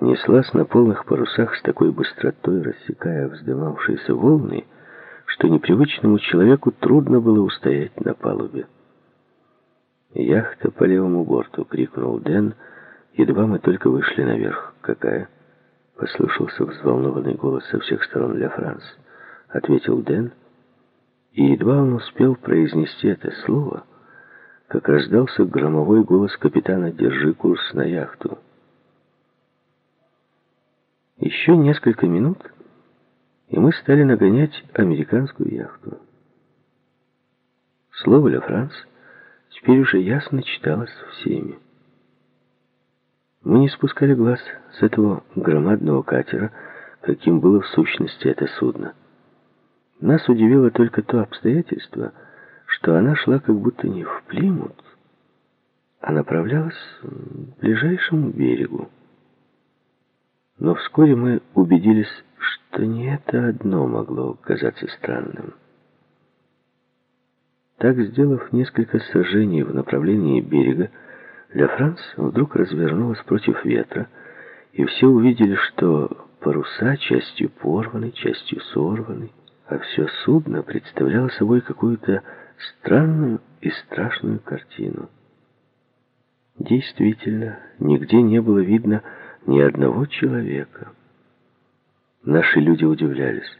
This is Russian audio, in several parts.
неслась на полных парусах с такой быстротой, рассекая вздымавшиеся волны, что непривычному человеку трудно было устоять на палубе. «Яхта по левому борту!» — крикнул Дэн. Едва мы только вышли наверх. «Какая?» — послышался взволнованный голос со всех сторон для Франс. Ответил Дэн. И едва он успел произнести это слово, как раздался громовой голос капитана «Держи курс на яхту». Еще несколько минут, и мы стали нагонять американскую яхту. Слово «Ля Франс» теперь уже ясно читалось всеми. Мы не спускали глаз с этого громадного катера, каким было в сущности это судно. Нас удивило только то обстоятельство, что она шла как будто не в Плимут, а направлялась к ближайшему берегу. Но вскоре мы убедились, что не это одно могло казаться странным. Так, сделав несколько сожжений в направлении берега, Ля Франс вдруг развернулась против ветра, и все увидели, что паруса частью порваны, частью сорваны, а все судно представляло собой какую-то странную и страшную картину. Действительно, нигде не было видно ни одного человека. Наши люди удивлялись.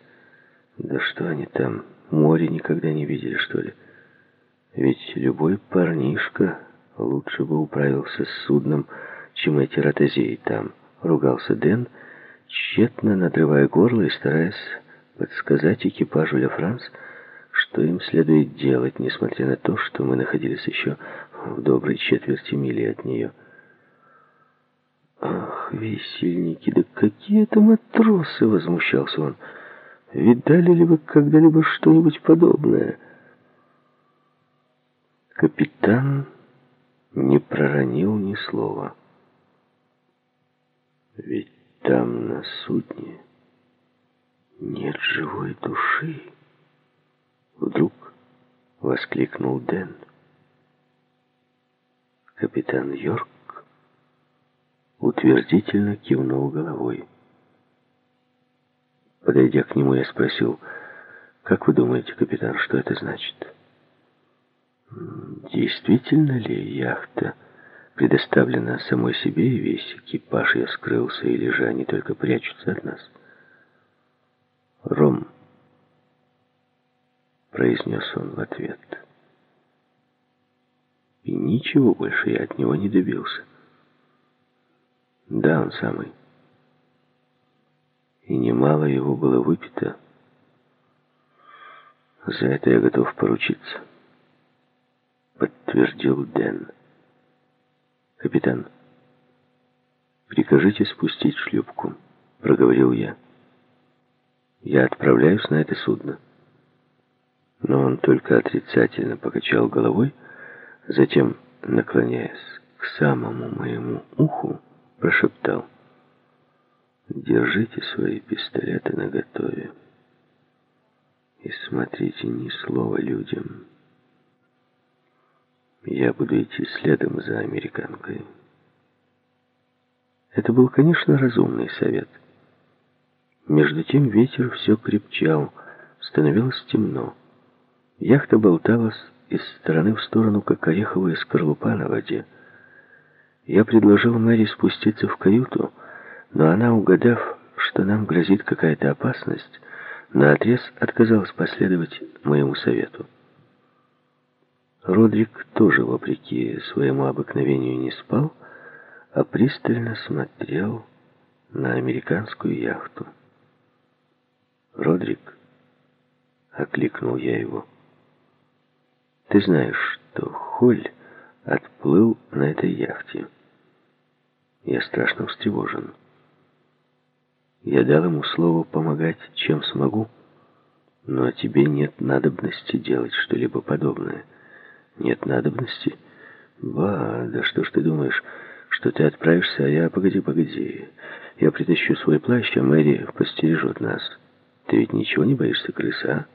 Да что они там, море никогда не видели, что ли? Ведь любой парнишка лучше бы управился с судном, чем эти ротозеи там, ругался Дэн, тщетно надрывая горло и стараясь подсказать экипажу Ля Франс, что им следует делать, несмотря на то, что мы находились еще в доброй четверти мили от нее. «Ах, весельники, да какие это матросы!» — возмущался он. «Видали ли вы когда-либо что-нибудь подобное?» Капитан не проронил ни слова. «Ведь там, на судне, нет живой души!» Вдруг воскликнул Дэн. Капитан Йорк утвердительно кивнул головой. Подойдя к нему, я спросил, «Как вы думаете, капитан, что это значит?» «Действительно ли яхта предоставлена самой себе, и весь экипаж ее скрылся, или же они только прячутся от нас?» «Ром», — произнес он в ответ. И ничего больше я от него не добился. Да, он самый. И немало его было выпито. За это я готов поручиться. Подтвердил Дэн. Капитан, прикажите спустить шлюпку, проговорил я. Я отправляюсь на это судно. Но он только отрицательно покачал головой, затем, наклоняясь к самому моему уху, прошептал. «Держите свои пистолеты наготове и смотрите ни слова людям. Я буду идти следом за американкой». Это был, конечно, разумный совет. Между тем ветер все крепчал, становилось темно. Яхта болталась из стороны в сторону, как ореховая скорлупа на воде. Я предложил Мэри спуститься в каюту, но она, угадав, что нам грозит какая-то опасность, наотрез отказалась последовать моему совету. Родрик тоже, вопреки своему обыкновению, не спал, а пристально смотрел на американскую яхту. «Родрик», — окликнул я его, — «ты знаешь, что Холь отплыл на этой яхте». Я страшно встревожен. Я дал ему слово помогать, чем смогу, но тебе нет надобности делать что-либо подобное. Нет надобности? Ба, да что ж ты думаешь, что ты отправишься, а я... Погоди, погоди. Я притащу свой плащ, а Мэри постережет нас. Ты ведь ничего не боишься крысы, а?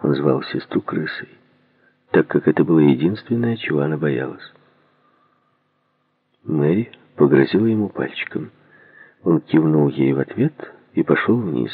Он звал сестру крысой, так как это было единственное, чего она боялась. Мэри погрозила ему пальчиком. Он кивнул ей в ответ и пошел вниз.